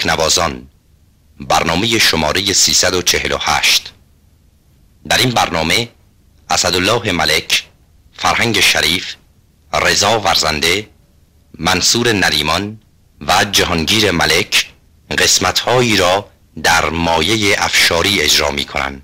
تکنوازان. برنامه شماره 348 در این برنامه اسدالله ملک فرهنگ شریف رضا ورزنده منصور نریمان و جهانگیر ملک قسمتهایی را در مایه افشاری اجرا می کنند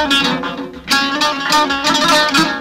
Thank you.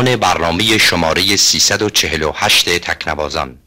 پایان برنامه شماره 348 تکنوازان.